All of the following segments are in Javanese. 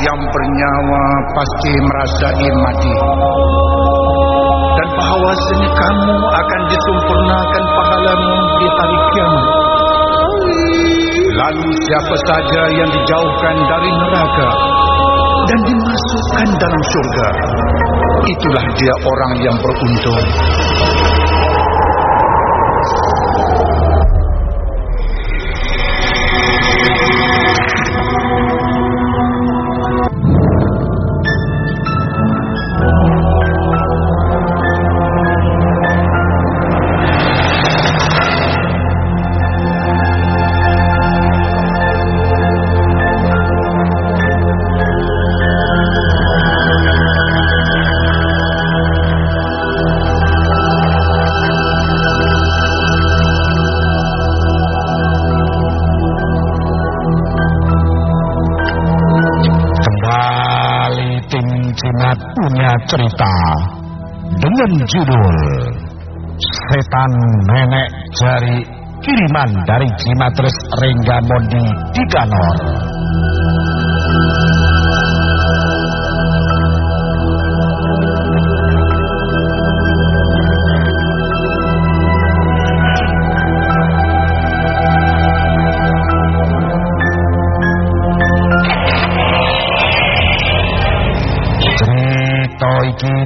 yang bernyawa pasti merasai mati. Dan bahawasanya kamu akan disempurnakan pahalamu di hari kiamat. Lalu siapa saja yang dijauhkan dari neraka dan dimasukkan dalam surga, itulah dia orang yang beruntung. Cerita dengan judul Setan Nenek Jari Kiriman dari Jimatres Renggamondi di Ganor.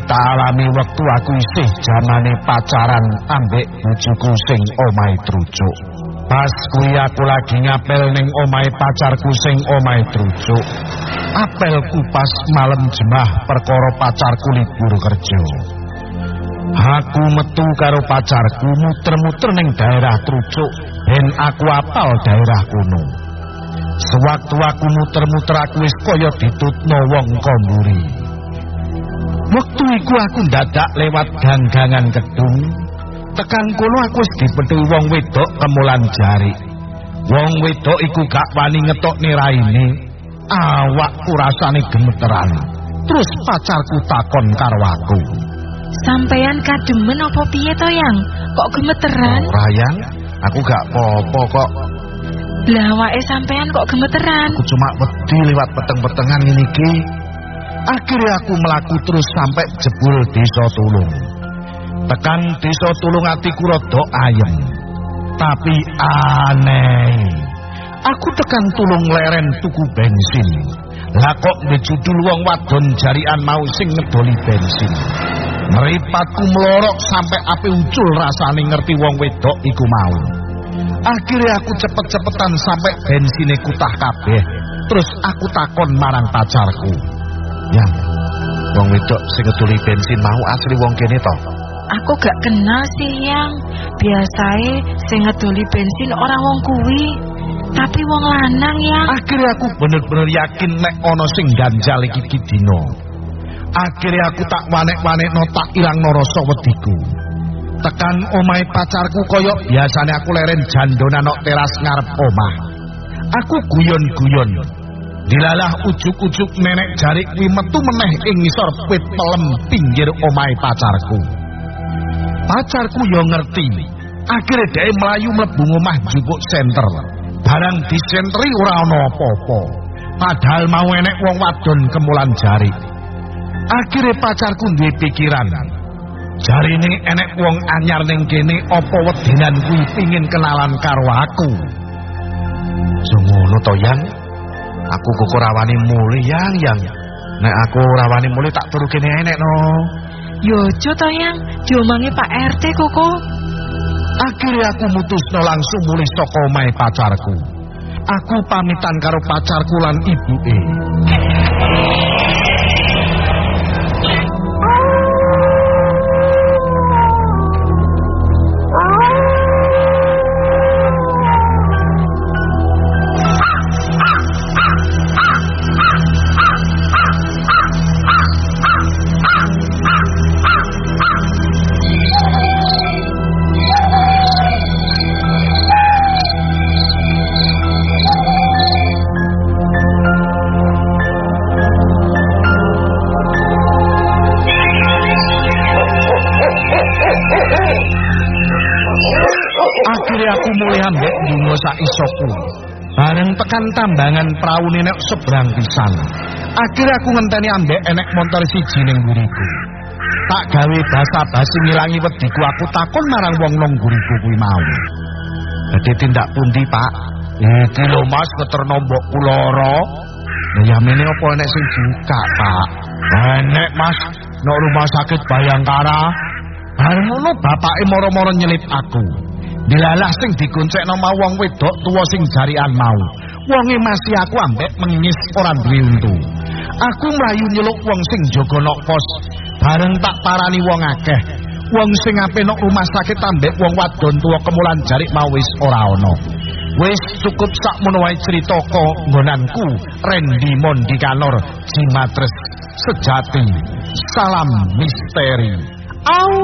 Tak alami wektu aku isih jamane pacaran ambek bojoku sing omahe trucuk. Pas kuwi aku lagi ngapel ning omahe pacarku sing omahe trucuk. Apelku pas malam jemah perkara pacarku libur kerja. Aku metu karo pacarku muter-muter ning daerah trucuk ben aku apal daerah kuno. Sewaktu aku muter-muter aku wis kaya ditutno wong komburi. Waktu iku aku dadak lewat ganggangan gedung. Tekan kono aku wis dipethu wong wedok kemulan jari. Wong wedok iku gak wani ngetokne raine. Awakku rasane gemeteran. Terus pacarku takon karo aku. Sampean kademen apa piye to, Yang? Kok gemeteran? Ora, Yang. Aku gak apa-apa kok. Lah awake sampean kok gemeteran? Aku cuma wedi lewat peteng-petengan ngene iki. Akhirnya aku melaku terus sampai jebul desa tulung. Tekan desa tulung hatiku rada ayem. Tapi aneh. Aku tekan tulung leren tuku bensin. Lah kok ngejudul wong wadon jarian mau sing ngedoli bensin. Meripatku melorok sampai api ucul rasane ngerti wong wedok iku mau. Akhirnya aku cepet-cepetan sampai bensinnya kutah kabeh. Terus aku takon marang pacarku. Yang wong wedok sing ngeduli bensin mau asli wong kene to. Aku gak kenal sih yang biasae sing ngeduli bensin orang wong kuwi. Tapi wong lanang yang Akhirnya aku bener-bener yakin nek ana sing ganjal iki dino. Akhirnya aku tak wanek-wanek no tak ilang rasa wediku. Tekan omai pacarku koyok biasanya aku leren jandonan nok teras ngarep omah. Aku guyon-guyon Dilalah ujuk-ujuk nenek jarik kuwi metu meneh ing ngisor pit pelem pinggir omahe pacarku. Pacarku yo ngerti. Akhire dhek mlayu mlebu omah jupuk senter. Barang disentri ora ana apa-apa. Padahal mau enek wong wadon kemulan jari. Akhire pacarku duwe pikiran. Jarine enek wong anyar ning kene apa wedinan kuwi pingin kenalan karo aku. Sungono to yang Aku kok rawani muli yang yang. Nek aku rawani muli tak turu kene enek no. Yo aja to yang, diomongi Pak RT koko. Akhirnya aku mutusno langsung muli saka omahe pacarku. Aku pamitan karo pacarku lan ibuke. Sak isoku. Bareng tekan tambangan praune nek seberang pisan. Akhirnya aku ngenteni ambek enek motor siji ning nguriku. Tak gawe basa-basi ngilangi wediku aku takon marang wong nang nguriku kuwi mau. Dadi tindak pundi, Pak? Iki lho Mas lara. Lah ya mene apa enek sing buka, Pak? Enek, Mas. Nek rumah sakit Bayangkara. Bareng ngono bapake moro-moro nyelip aku. Dilalah sing dikuncekno mau wong wedok tuwa sing jarian mau. Wonge masih aku ambek mengis ora duwe untu. Aku mlayu nyeluk wong sing jaga nok pos. Bareng tak parani wong akeh. Wong sing ape nok rumah sakit ambek wong wadon tuwa kemulan jarik mau wis ora ana. Wis cukup sakmono wae crita nggonanku Randy Mondikanor Jimatres sejati. Salam misteri. Au.